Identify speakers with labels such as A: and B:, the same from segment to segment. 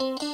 A: Música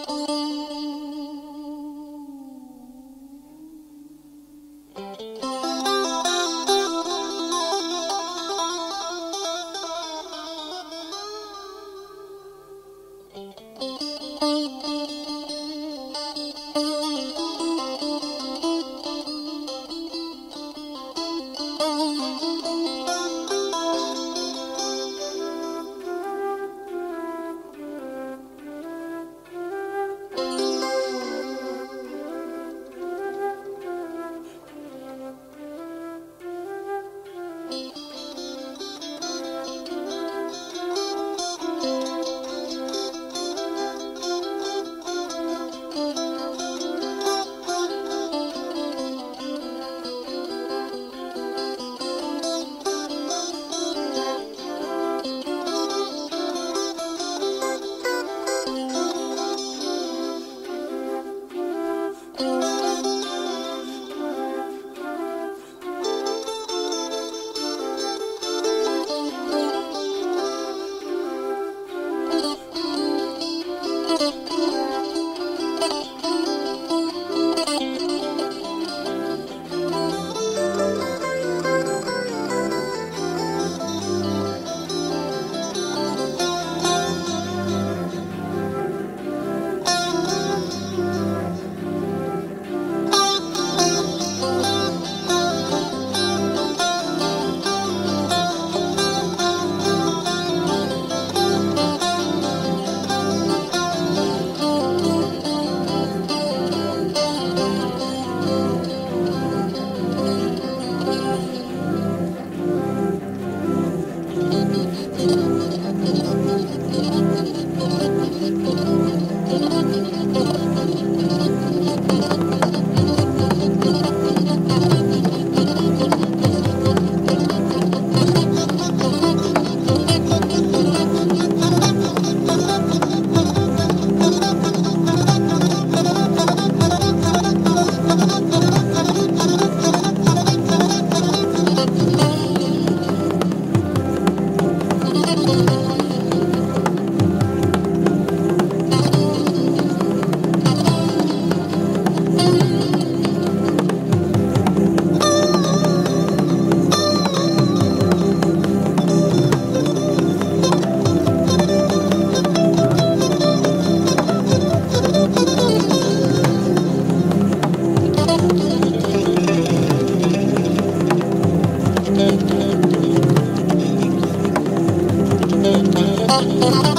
B: Thank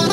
B: you.